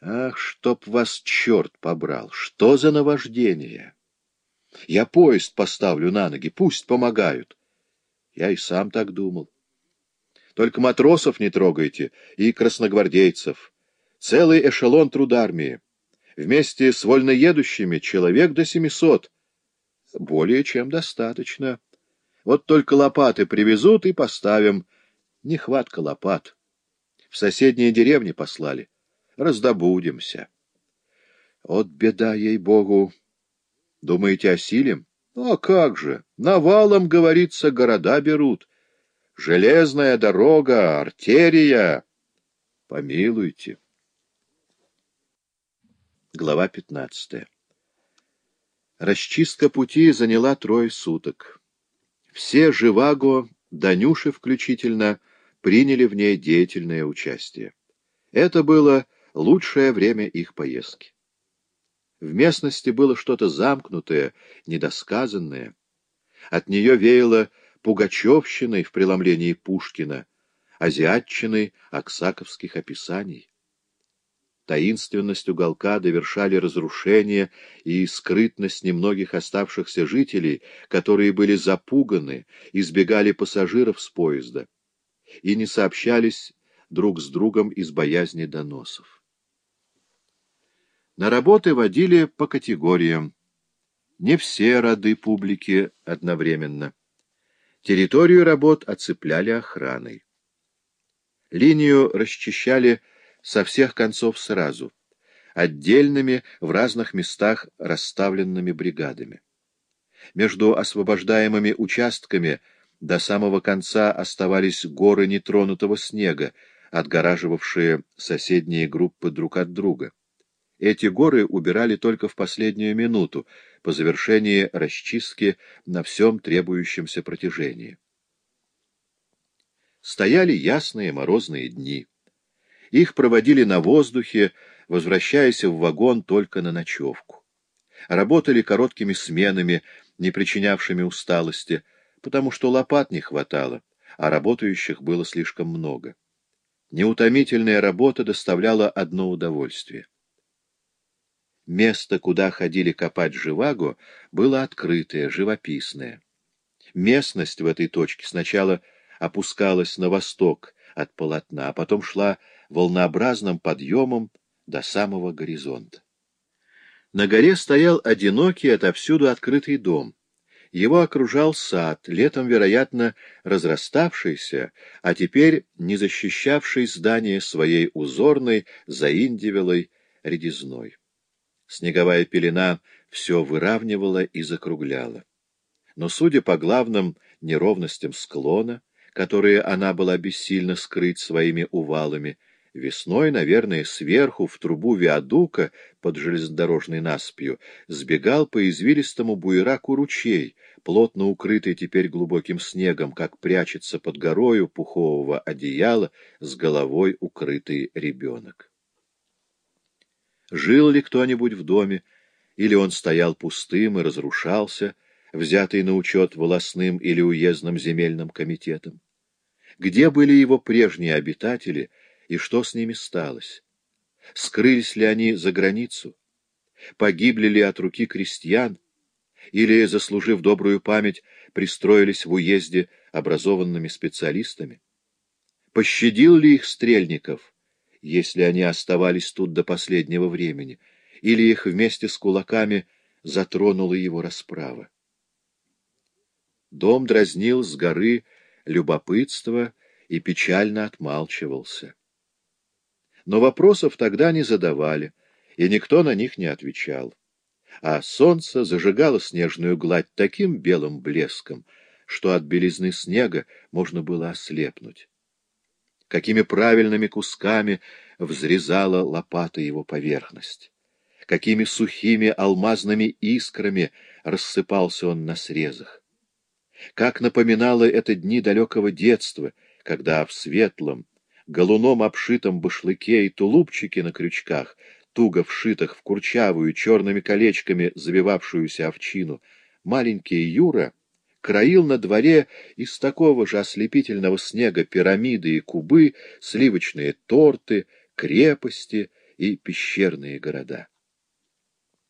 Ах, чтоб вас черт побрал! Что за наваждение? Я поезд поставлю на ноги, пусть помогают. Я и сам так думал. Только матросов не трогайте и красногвардейцев. Целый эшелон трудармии. Вместе с вольноедущими человек до семисот. Более чем достаточно. Вот только лопаты привезут и поставим. Нехватка лопат. В соседние деревни послали. Раздобудемся. Вот беда, ей-богу. Думаете, осилим? Ну, а как же? Навалом, говорится, города берут. Железная дорога, артерия. Помилуйте. Глава пятнадцатая. Расчистка пути заняла трое суток. Все Живаго, Данюши включительно, приняли в ней деятельное участие. Это было лучшее время их поездки. В местности было что-то замкнутое, недосказанное. От нее веяло пугачевщиной в преломлении Пушкина, азиатчиной аксаковских описаний. Таинственность уголка довершали разрушение и скрытность немногих оставшихся жителей, которые были запуганы, избегали пассажиров с поезда и не сообщались друг с другом из боязни доносов. На работы водили по категориям. Не все роды публики одновременно. Территорию работ оцепляли охраной. Линию расчищали со всех концов сразу, отдельными в разных местах расставленными бригадами. Между освобождаемыми участками до самого конца оставались горы нетронутого снега, отгораживавшие соседние группы друг от друга. Эти горы убирали только в последнюю минуту, по завершении расчистки на всем требующемся протяжении. Стояли ясные морозные дни. Их проводили на воздухе, возвращаясь в вагон только на ночевку. Работали короткими сменами, не причинявшими усталости, потому что лопат не хватало, а работающих было слишком много. Неутомительная работа доставляла одно удовольствие. Место, куда ходили копать живаго, было открытое, живописное. Местность в этой точке сначала опускалась на восток от полотна, а потом шла волнообразным подъемом до самого горизонта. На горе стоял одинокий отовсюду открытый дом. Его окружал сад, летом, вероятно, разраставшийся, а теперь не защищавший здание своей узорной, заиндивелой редизной. Снеговая пелена все выравнивала и закругляла. Но, судя по главным неровностям склона, которые она была бессильно скрыть своими увалами, Весной, наверное, сверху, в трубу виадука под железнодорожной насыпью, сбегал по извилистому буераку ручей, плотно укрытый теперь глубоким снегом, как прячется под горою пухового одеяла с головой укрытый ребенок. Жил ли кто-нибудь в доме, или он стоял пустым и разрушался, взятый на учет волосным или уездным земельным комитетом? Где были его прежние обитатели — и что с ними сталось? Скрылись ли они за границу? Погибли ли от руки крестьян? Или, заслужив добрую память, пристроились в уезде образованными специалистами? Пощадил ли их Стрельников, если они оставались тут до последнего времени, или их вместе с кулаками затронула его расправа? Дом дразнил с горы любопытство и печально отмалчивался. Но вопросов тогда не задавали, и никто на них не отвечал. А солнце зажигало снежную гладь таким белым блеском, что от белизны снега можно было ослепнуть. Какими правильными кусками взрезала лопата его поверхность. Какими сухими алмазными искрами рассыпался он на срезах. Как напоминало это дни далекого детства, когда в светлом, галуном обшитом башлыке и тулупчике на крючках, туго вшитых в курчавую черными колечками завивавшуюся овчину, маленький Юра краил на дворе из такого же ослепительного снега пирамиды и кубы, сливочные торты, крепости и пещерные города.